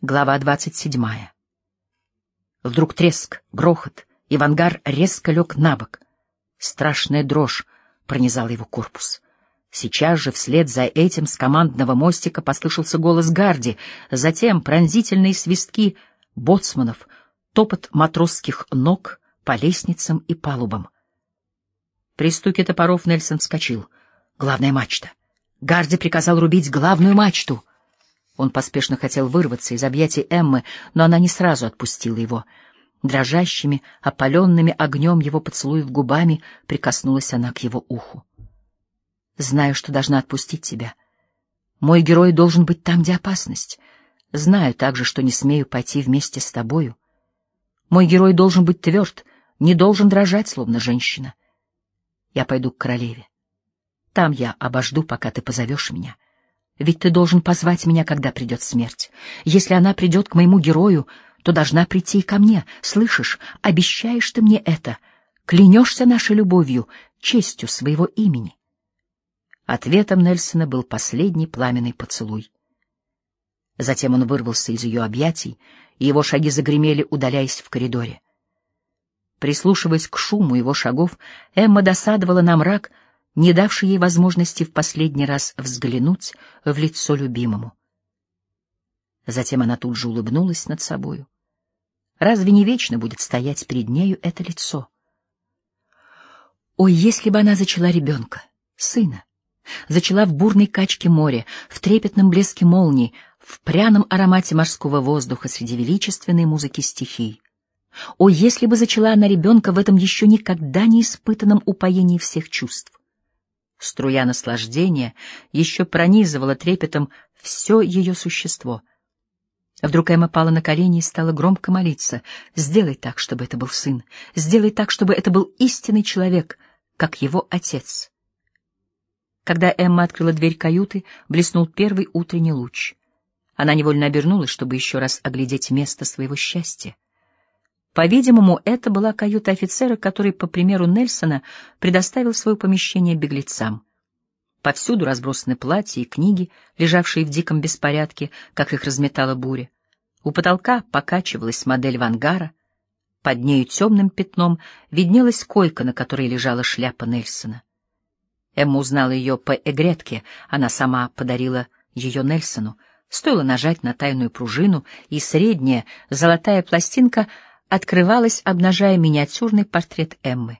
Глава двадцать седьмая. Вдруг треск, грохот, и вангар резко лег на бок. Страшная дрожь пронизала его корпус. Сейчас же вслед за этим с командного мостика послышался голос Гарди, затем пронзительные свистки боцманов, топот матросских ног по лестницам и палубам. При стуке топоров Нельсон вскочил. Главная мачта. Гарди приказал рубить главную мачту — он поспешно хотел вырваться из объятий Эммы, но она не сразу отпустила его. Дрожащими, опаленными огнем его поцелуев губами прикоснулась она к его уху. «Знаю, что должна отпустить тебя. Мой герой должен быть там, где опасность. Знаю также, что не смею пойти вместе с тобою. Мой герой должен быть тверд, не должен дрожать, словно женщина. Я пойду к королеве. Там я обожду, пока ты позовешь меня». Ведь ты должен позвать меня, когда придет смерть. Если она придет к моему герою, то должна прийти и ко мне. Слышишь, обещаешь ты мне это? Клянешься нашей любовью, честью своего имени?» Ответом Нельсона был последний пламенный поцелуй. Затем он вырвался из ее объятий, и его шаги загремели, удаляясь в коридоре. Прислушиваясь к шуму его шагов, Эмма досадовала на мрак, не давший ей возможности в последний раз взглянуть в лицо любимому. Затем она тут же улыбнулась над собою. Разве не вечно будет стоять перед нею это лицо? Ой, если бы она зачала ребенка, сына, зачала в бурной качке моря, в трепетном блеске молний, в пряном аромате морского воздуха среди величественной музыки стихий. О, если бы зачала она ребенка в этом еще никогда не испытанном упоении всех чувств! Струя наслаждения еще пронизывала трепетом все ее существо. Вдруг Эмма пала на колени и стала громко молиться. «Сделай так, чтобы это был сын. Сделай так, чтобы это был истинный человек, как его отец». Когда Эмма открыла дверь каюты, блеснул первый утренний луч. Она невольно обернулась, чтобы еще раз оглядеть место своего счастья. По-видимому, это была каюта офицера, который, по примеру Нельсона, предоставил свое помещение беглецам. Повсюду разбросаны платья и книги, лежавшие в диком беспорядке, как их разметала буря. У потолка покачивалась модель вангара. Под нею темным пятном виднелась койка, на которой лежала шляпа Нельсона. Эмма узнала ее по эгретке, она сама подарила ее Нельсону. Стоило нажать на тайную пружину, и средняя золотая пластинка — открывалась, обнажая миниатюрный портрет Эммы.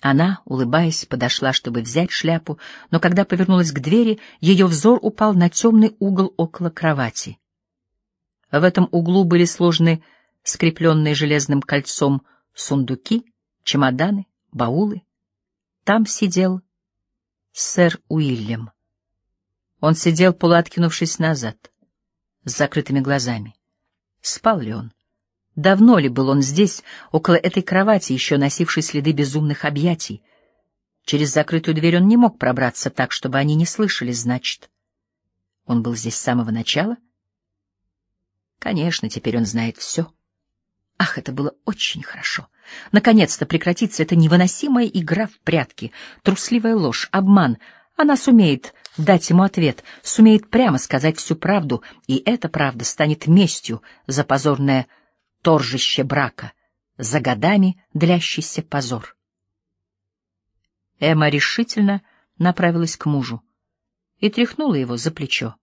Она, улыбаясь, подошла, чтобы взять шляпу, но когда повернулась к двери, ее взор упал на темный угол около кровати. В этом углу были сложены скрепленные железным кольцом сундуки, чемоданы, баулы. Там сидел сэр Уильям. Он сидел, полуоткинувшись назад, с закрытыми глазами. Спал ли он? Давно ли был он здесь, около этой кровати, еще носившей следы безумных объятий? Через закрытую дверь он не мог пробраться так, чтобы они не слышали, значит. Он был здесь с самого начала? Конечно, теперь он знает все. Ах, это было очень хорошо. Наконец-то прекратится эта невыносимая игра в прятки, трусливая ложь, обман. Она сумеет дать ему ответ, сумеет прямо сказать всю правду, и эта правда станет местью за позорное торжище брака, за годами длящийся позор. Эмма решительно направилась к мужу и тряхнула его за плечо.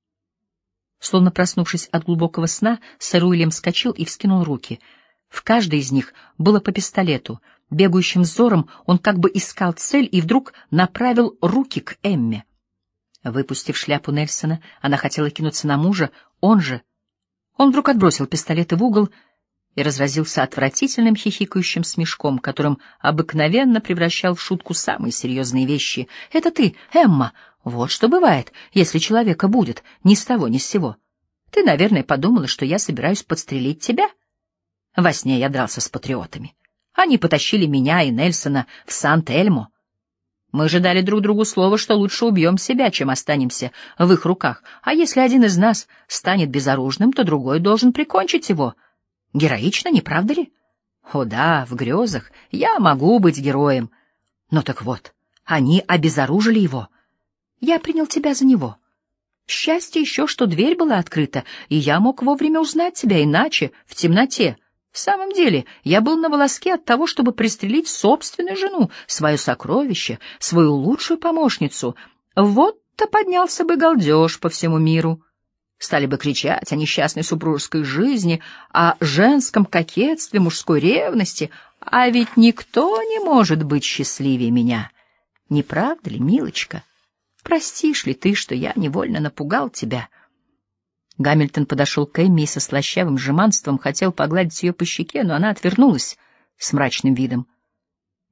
Словно проснувшись от глубокого сна, сэр Уильям вскочил и вскинул руки. В каждой из них было по пистолету. Бегающим взором он как бы искал цель и вдруг направил руки к Эмме. Выпустив шляпу Нельсона, она хотела кинуться на мужа, он же... Он вдруг отбросил пистолеты в угол и разразился отвратительным хихикающим смешком, которым обыкновенно превращал в шутку самые серьезные вещи. «Это ты, Эмма! Вот что бывает, если человека будет ни с того ни с сего. Ты, наверное, подумала, что я собираюсь подстрелить тебя?» Во сне я дрался с патриотами. Они потащили меня и Нельсона в Сан-Эльмо. Мы же дали друг другу слово, что лучше убьем себя, чем останемся в их руках. А если один из нас станет безоружным, то другой должен прикончить его — Героично, не правда ли? О да, в грезах я могу быть героем. Но так вот, они обезоружили его. Я принял тебя за него. Счастье еще, что дверь была открыта, и я мог вовремя узнать тебя, иначе, в темноте. В самом деле, я был на волоске от того, чтобы пристрелить собственную жену, свое сокровище, свою лучшую помощницу. Вот-то поднялся бы галдеж по всему миру. Стали бы кричать о несчастной супружеской жизни, о женском кокетстве, мужской ревности, а ведь никто не может быть счастливее меня. Не правда ли, милочка? Простишь ли ты, что я невольно напугал тебя?» Гамильтон подошел к Эмми и со слащавым жеманством хотел погладить ее по щеке, но она отвернулась с мрачным видом.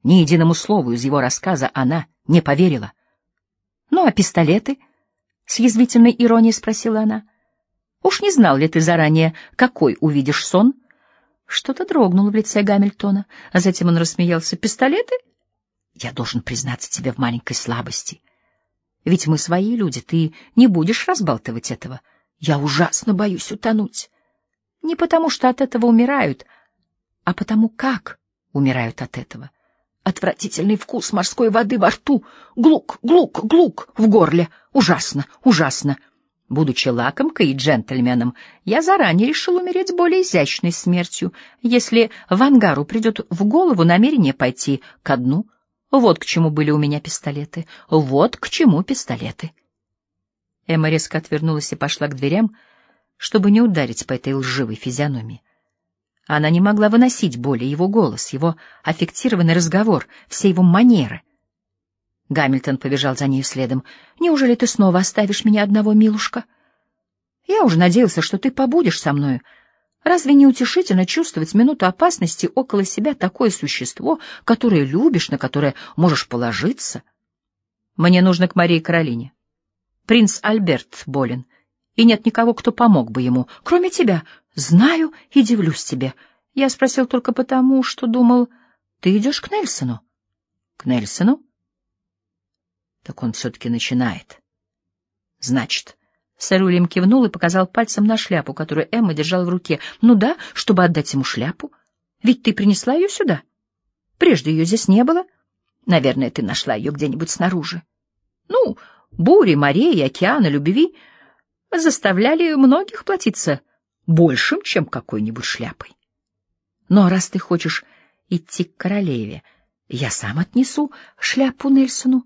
Ни единому слову из его рассказа она не поверила. — Ну, а пистолеты? — с язвительной иронией спросила она. — Уж не знал ли ты заранее, какой увидишь сон? Что-то дрогнуло в лице Гамильтона, а затем он рассмеялся. — Пистолеты? Я должен признаться тебе в маленькой слабости. Ведь мы свои люди, ты не будешь разбалтывать этого. — я ужасно боюсь утонуть. Не потому, что от этого умирают, а потому как умирают от этого. Отвратительный вкус морской воды во рту, глук, глук, глук в горле. Ужасно, ужасно. Будучи лакомкой и джентльменом, я заранее решил умереть более изящной смертью, если в ангару придет в голову намерение пойти ко дну. Вот к чему были у меня пистолеты, вот к чему пистолеты. Эмма резко отвернулась и пошла к дверям, чтобы не ударить по этой лживой физиономии. Она не могла выносить боли его голос, его аффектированный разговор, все его манеры. Гамильтон побежал за ней следом. «Неужели ты снова оставишь меня одного, милушка? Я уже надеялся, что ты побудешь со мною. Разве не утешительно чувствовать минуту опасности около себя такое существо, которое любишь, на которое можешь положиться? Мне нужно к Марии Каролине. Принц Альберт болен, и нет никого, кто помог бы ему, кроме тебя. Знаю и дивлюсь тебе. Я спросил только потому, что думал, ты идешь к Нельсону. К Нельсону? Так он все-таки начинает. Значит, сэр Уильям кивнул и показал пальцем на шляпу, которую Эмма держала в руке. Ну да, чтобы отдать ему шляпу. Ведь ты принесла ее сюда. Прежде ее здесь не было. Наверное, ты нашла ее где-нибудь снаружи. Ну, Бури, морей, океаны, любви заставляли многих платиться большим, чем какой-нибудь шляпой. Но раз ты хочешь идти к королеве, я сам отнесу шляпу Нельсону,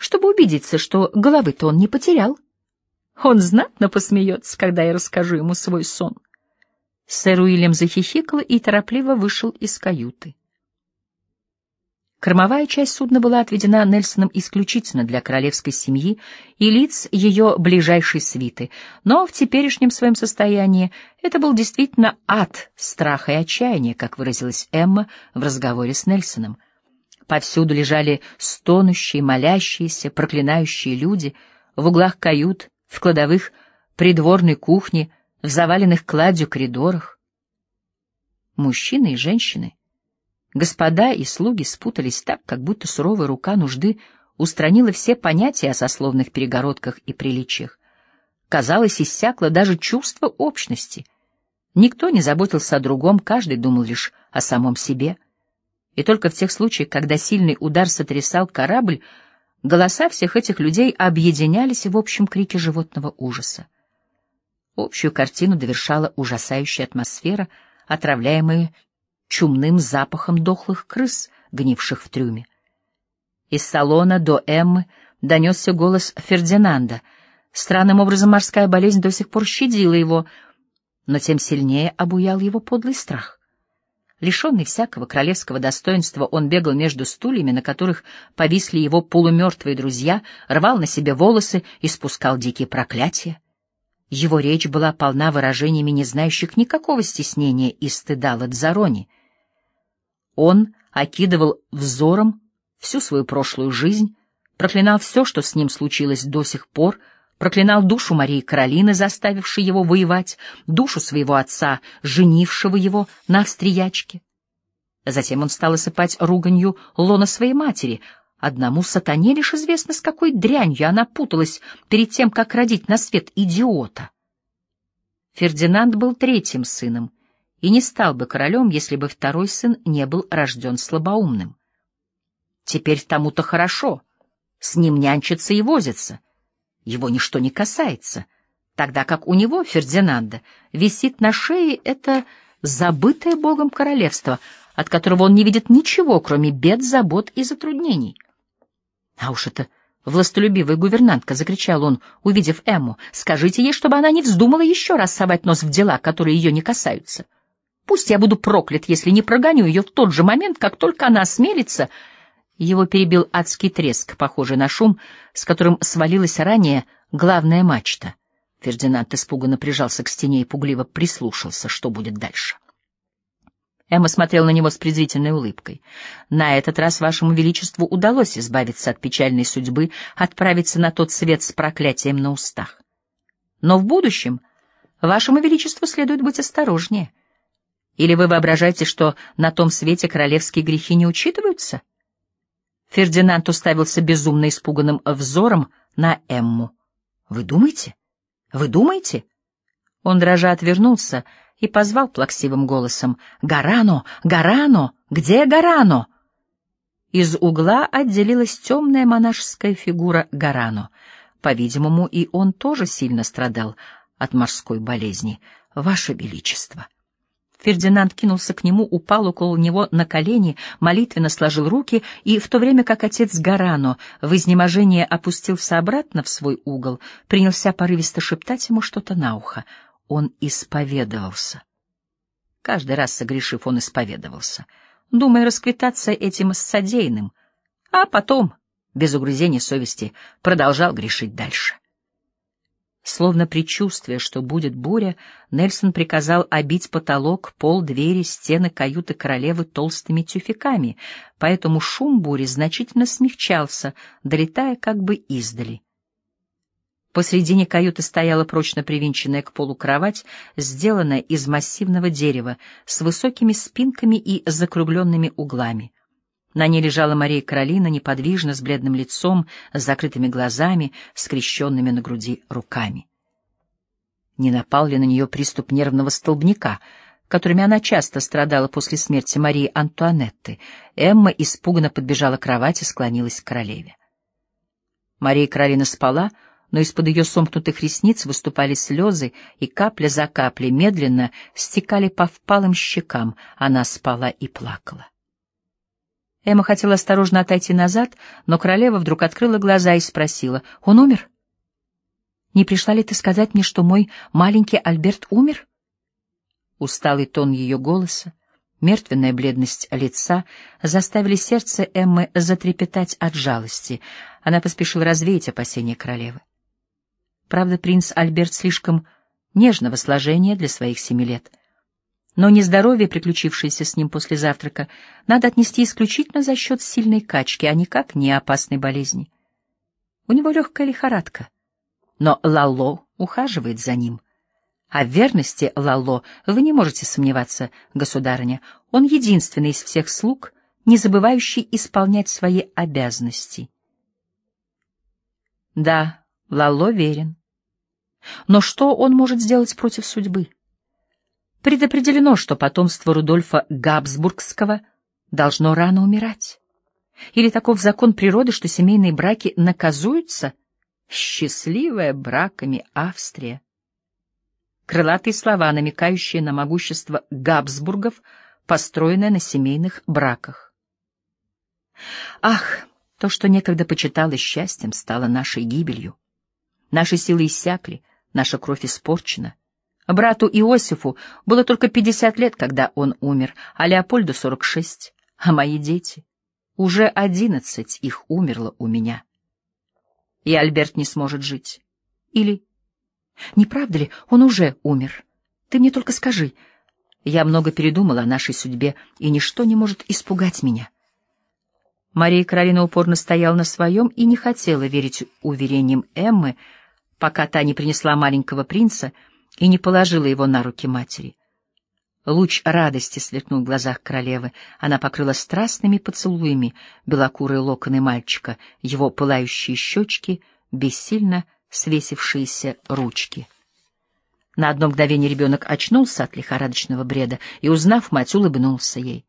чтобы убедиться, что головы-то он не потерял. Он знатно посмеется, когда я расскажу ему свой сон. Сэр Уильям захихикал и торопливо вышел из каюты. Кормовая часть судна была отведена Нельсоном исключительно для королевской семьи и лиц ее ближайшей свиты, но в теперешнем своем состоянии это был действительно ад страха и отчаяния, как выразилась Эмма в разговоре с Нельсоном. Повсюду лежали стонущие, молящиеся, проклинающие люди, в углах кают, в кладовых придворной кухне, в заваленных кладью коридорах. Мужчины и женщины — Господа и слуги спутались так, как будто суровая рука нужды устранила все понятия о сословных перегородках и приличиях. Казалось, иссякло даже чувство общности. Никто не заботился о другом, каждый думал лишь о самом себе. И только в тех случаях, когда сильный удар сотрясал корабль, голоса всех этих людей объединялись в общем крике животного ужаса. Общую картину довершала ужасающая атмосфера, отравляемая чумным запахом дохлых крыс, гнивших в трюме. Из салона до Эммы донесся голос Фердинанда. Странным образом морская болезнь до сих пор щадила его, но тем сильнее обуял его подлый страх. Лишенный всякого королевского достоинства, он бегал между стульями, на которых повисли его полумертвые друзья, рвал на себе волосы и спускал дикие проклятия. Его речь была полна выражениями, не знающих никакого стеснения и стыда Ладзарони — он окидывал взором всю свою прошлую жизнь, проклинал все, что с ним случилось до сих пор, проклинал душу Марии Каролины, заставившей его воевать, душу своего отца, женившего его на австриячке. Затем он стал осыпать руганью лона своей матери. Одному сатане лишь известно, с какой дрянью она путалась перед тем, как родить на свет идиота. Фердинанд был третьим сыном — и не стал бы королем, если бы второй сын не был рожден слабоумным. Теперь тому-то хорошо, с ним нянчатся и возятся. Его ничто не касается, тогда как у него, Фердинанда, висит на шее это забытое Богом королевство, от которого он не видит ничего, кроме бед, забот и затруднений. А уж это властолюбивая гувернантка, — закричал он, увидев Эмму, — скажите ей, чтобы она не вздумала еще раз совать нос в дела, которые ее не касаются. Пусть я буду проклят, если не прогоню ее в тот же момент, как только она осмелится. Его перебил адский треск, похожий на шум, с которым свалилась ранее главная мачта. Фердинанд испуганно прижался к стене и пугливо прислушался, что будет дальше. Эмма смотрела на него с презрительной улыбкой. «На этот раз вашему величеству удалось избавиться от печальной судьбы, отправиться на тот свет с проклятием на устах. Но в будущем вашему величеству следует быть осторожнее. Или вы воображаете, что на том свете королевские грехи не учитываются?» Фердинанд уставился безумно испуганным взором на Эмму. «Вы думаете? Вы думаете?» Он дрожа отвернулся и позвал плаксивым голосом «Гарано! Гарано! Где Гарано?» Из угла отделилась темная монашеская фигура Гарано. По-видимому, и он тоже сильно страдал от морской болезни. «Ваше Величество!» Фердинанд кинулся к нему, упал около него на колени, молитвенно сложил руки, и в то время как отец Гарано в изнеможении опустился обратно в свой угол, принялся порывисто шептать ему что-то на ухо он исповедовался. Каждый раз согрешив, он исповедовался, думая расквитаться этим с содеянным, а потом, без угрызения совести, продолжал грешить дальше. Словно предчувствуя, что будет буря, Нельсон приказал обить потолок, пол, двери, стены каюты королевы толстыми тюфяками, поэтому шум бури значительно смягчался, долетая как бы издали. Посредине каюты стояла прочно привинченная к полу кровать, сделанная из массивного дерева, с высокими спинками и закругленными углами. На ней лежала Мария Каролина, неподвижно, с бледным лицом, с закрытыми глазами, скрещенными на груди руками. Не напал ли на нее приступ нервного столбняка, которыми она часто страдала после смерти Марии Антуанетты? Эмма испуганно подбежала к кровати, склонилась к королеве. Мария Каролина спала, — но из-под ее сомкнутых ресниц выступали слезы, и капля за каплей медленно стекали по впалым щекам. Она спала и плакала. Эмма хотела осторожно отойти назад, но королева вдруг открыла глаза и спросила, «Он умер? Не пришла ли ты сказать мне, что мой маленький Альберт умер?» Усталый тон ее голоса, мертвенная бледность лица заставили сердце Эммы затрепетать от жалости. Она поспешила развеять опасения королевы. Правда, принц Альберт слишком нежного сложения для своих семи лет. Но нездоровье, приключившееся с ним после завтрака, надо отнести исключительно за счет сильной качки, а никак не опасной болезни. У него легкая лихорадка, но Лало ухаживает за ним. О верности Лало вы не можете сомневаться, государыня. Он единственный из всех слуг, не забывающий исполнять свои обязанности. Да, Лало верен. Но что он может сделать против судьбы? Предопределено, что потомство Рудольфа Габсбургского должно рано умирать. Или таков закон природы, что семейные браки наказуются? Счастливая браками Австрия. Крылатые слова, намекающие на могущество Габсбургов, построенное на семейных браках. Ах, то, что некогда почиталось счастьем, стало нашей гибелью. Наши силы иссякли, наша кровь испорчена. Брату Иосифу было только пятьдесят лет, когда он умер, а Леопольду — сорок шесть. А мои дети? Уже одиннадцать их умерло у меня. И Альберт не сможет жить. Или... Не правда ли, он уже умер? Ты мне только скажи. Я много передумала о нашей судьбе, и ничто не может испугать меня. Мария Каролина упорно стояла на своем и не хотела верить уверениям Эммы, пока та не принесла маленького принца и не положила его на руки матери. Луч радости сверкнул в глазах королевы. Она покрыла страстными поцелуями белокурые локоны мальчика, его пылающие щечки, бессильно свесившиеся ручки. На одно мгновение ребенок очнулся от лихорадочного бреда и, узнав мать, улыбнулся ей.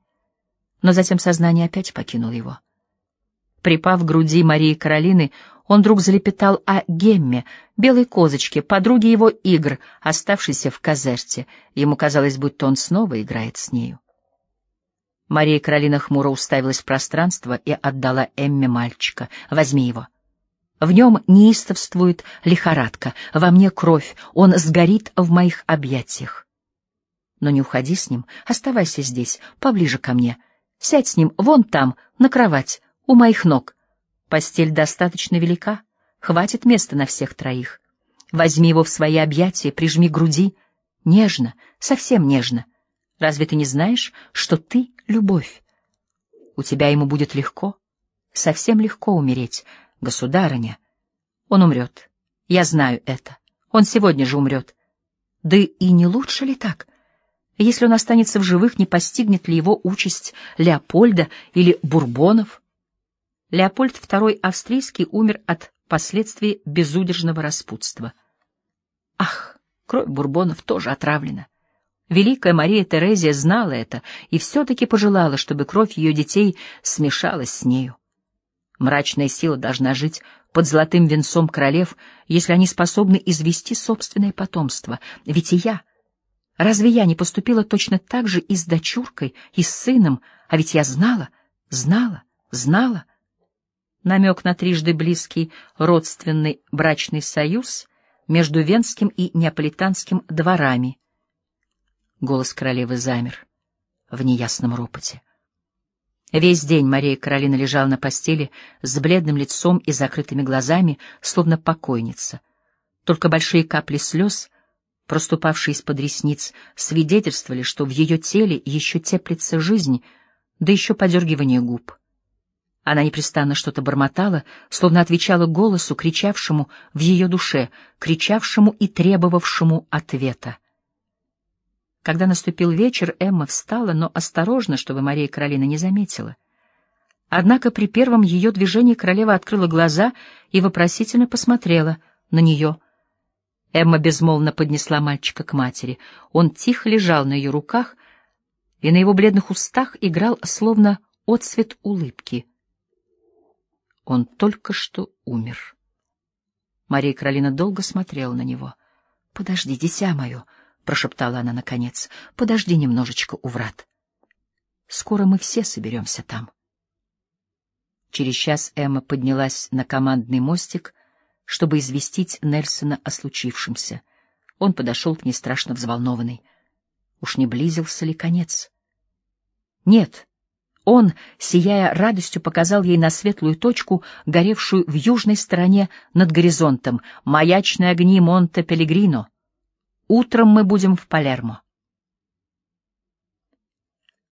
Но затем сознание опять покинуло его. Припав к груди Марии Каролины, он вдруг залепетал о Гемме, белой козочке, подруге его игр, оставшейся в Казерте. Ему казалось, будто он снова играет с нею. Мария Каролина хмуро уставилась в пространство и отдала Эмме мальчика. «Возьми его». В нем неистовствует лихорадка, во мне кровь, он сгорит в моих объятиях. Но не уходи с ним, оставайся здесь, поближе ко мне. Сядь с ним вон там, на кровать, у моих ног. Постель достаточно велика, хватит места на всех троих. Возьми его в свои объятия, прижми груди. Нежно, совсем нежно. Разве ты не знаешь, что ты — любовь? У тебя ему будет легко, совсем легко умереть, Государыня, он умрет. Я знаю это. Он сегодня же умрет. Да и не лучше ли так? Если он останется в живых, не постигнет ли его участь Леопольда или Бурбонов? Леопольд II австрийский умер от последствий безудержного распутства. Ах, кровь Бурбонов тоже отравлена. Великая Мария Терезия знала это и все-таки пожелала, чтобы кровь ее детей смешалась с нею. Мрачная сила должна жить под золотым венцом королев, если они способны извести собственное потомство. Ведь и я... Разве я не поступила точно так же и с дочуркой, и с сыном? А ведь я знала, знала, знала. Намек на трижды близкий родственный брачный союз между Венским и Неаполитанским дворами. Голос королевы замер в неясном ропоте. Весь день Мария Каролина лежала на постели с бледным лицом и закрытыми глазами, словно покойница. Только большие капли слез, проступавшие из-под ресниц, свидетельствовали, что в ее теле еще теплится жизнь, да еще подергивание губ. Она непрестанно что-то бормотала, словно отвечала голосу, кричавшему в ее душе, кричавшему и требовавшему ответа. Когда наступил вечер, Эмма встала, но осторожно, чтобы Мария Каролина не заметила. Однако при первом ее движении королева открыла глаза и вопросительно посмотрела на нее. Эмма безмолвно поднесла мальчика к матери. Он тихо лежал на ее руках, и на его бледных устах играл словно отцвет улыбки. Он только что умер. Мария Каролина долго смотрела на него. — Подожди, дитя мое! —— прошептала она наконец. — Подожди немножечко у врат. Скоро мы все соберемся там. Через час Эмма поднялась на командный мостик, чтобы известить Нельсона о случившемся. Он подошел к ней страшно взволнованный. Уж не близился ли конец? Нет. Он, сияя радостью, показал ей на светлую точку, горевшую в южной стороне над горизонтом, маячные огни Монте-Пелегрино. Утром мы будем в Палермо.